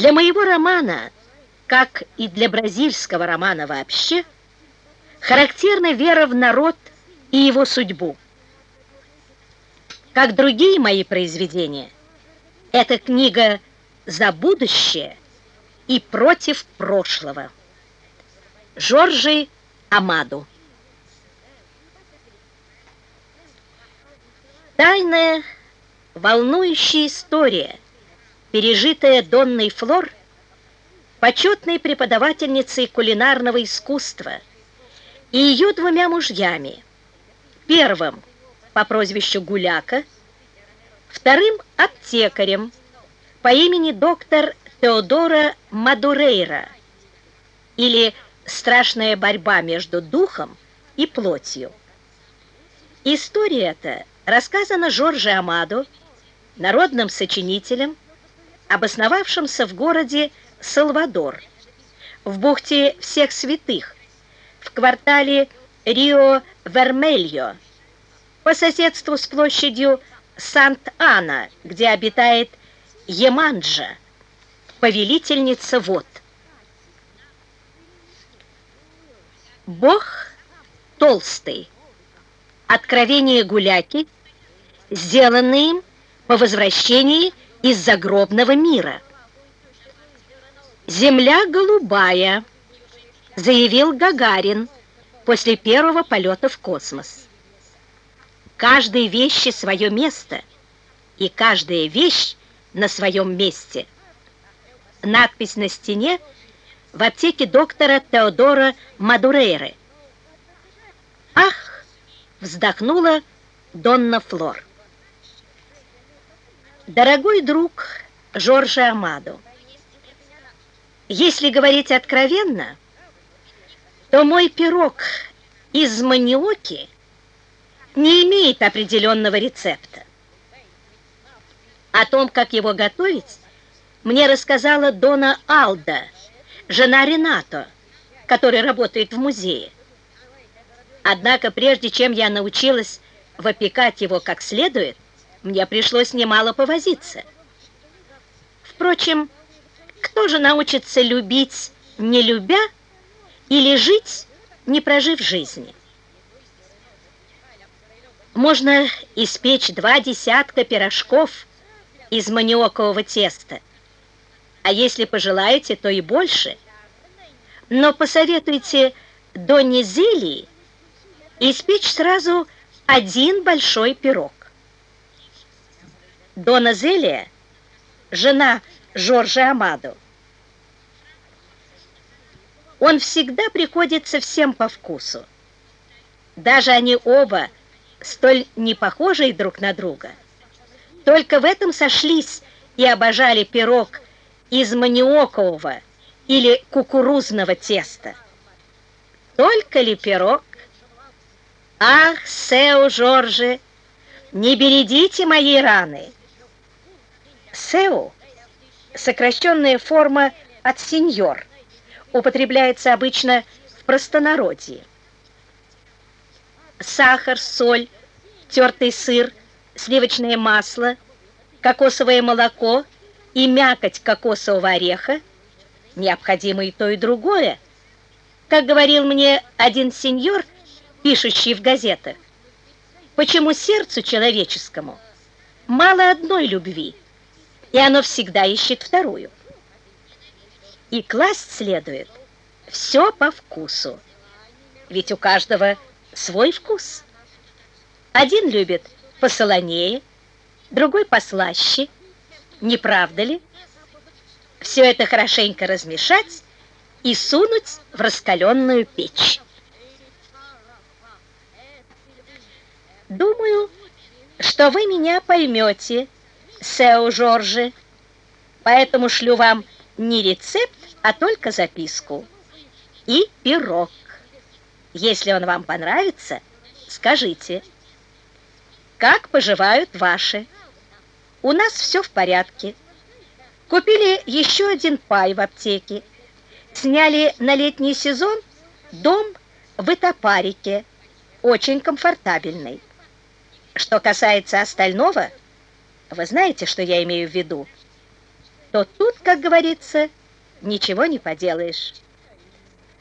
Для моего романа, как и для бразильского романа вообще, характерна вера в народ и его судьбу. Как другие мои произведения, эта книга за будущее и против прошлого. Жоржи Амаду Тайная, волнующая история, пережитая Донной Флор, почетной преподавательницей кулинарного искусства, и ее двумя мужьями, первым по прозвищу Гуляка, вторым аптекарем по имени доктор Теодора Мадурейра или «Страшная борьба между духом и плотью». История эта рассказано Жорже Амадо, народным сочинителем, обосновавшимся в городе Салвадор, в бухте Всех Святых, в квартале Рио-Вермельо, по соседству с площадью Сант-Ана, где обитает Еманджа, повелительница вод. Бог толстый. Откровение гуляки – сделанные им по возвращении из загробного мира. «Земля голубая», — заявил Гагарин после первого полета в космос. «Каждой вещи свое место, и каждая вещь на своем месте». Надпись на стене в аптеке доктора Теодора Мадурейры. «Ах!» — вздохнула Донна Флор. Дорогой друг Жоржа Амадо, если говорить откровенно, то мой пирог из маниоки не имеет определенного рецепта. О том, как его готовить, мне рассказала Дона Алда, жена Ренато, который работает в музее. Однако прежде чем я научилась выпекать его как следует, мне пришлось немало повозиться. Впрочем, кто же научится любить, не любя, или жить, не прожив жизни? Можно испечь два десятка пирожков из маниокового теста, а если пожелаете, то и больше. Но посоветуйте Донне Зелии испечь сразу один большой пирог. Дона Зелия, жена Жоржа Амадо. Он всегда приходится всем по вкусу. Даже они оба столь не похожие друг на друга. Только в этом сошлись и обожали пирог из маниокового или кукурузного теста. Только ли пирог? Ах, Сео Жорже, не бередите моей раны! Сеу – сокращенная форма от сеньор, употребляется обычно в простонародье. Сахар, соль, тертый сыр, сливочное масло, кокосовое молоко и мякоть кокосового ореха необходимо и то, и другое. Как говорил мне один сеньор, пишущий в газетах, почему сердцу человеческому мало одной любви – и оно всегда ищет вторую. И класть следует все по вкусу, ведь у каждого свой вкус. Один любит посолонее, другой послаще, не правда ли? Все это хорошенько размешать и сунуть в раскаленную печь. Думаю, что вы меня поймете, Сео Жоржи, поэтому шлю вам не рецепт, а только записку. И пирог. Если он вам понравится, скажите. Как поживают ваши? У нас все в порядке. Купили еще один пай в аптеке. Сняли на летний сезон дом в Итапарике, очень комфортабельный. Что касается остального – вы знаете, что я имею в виду? то тут, как говорится, ничего не поделаешь.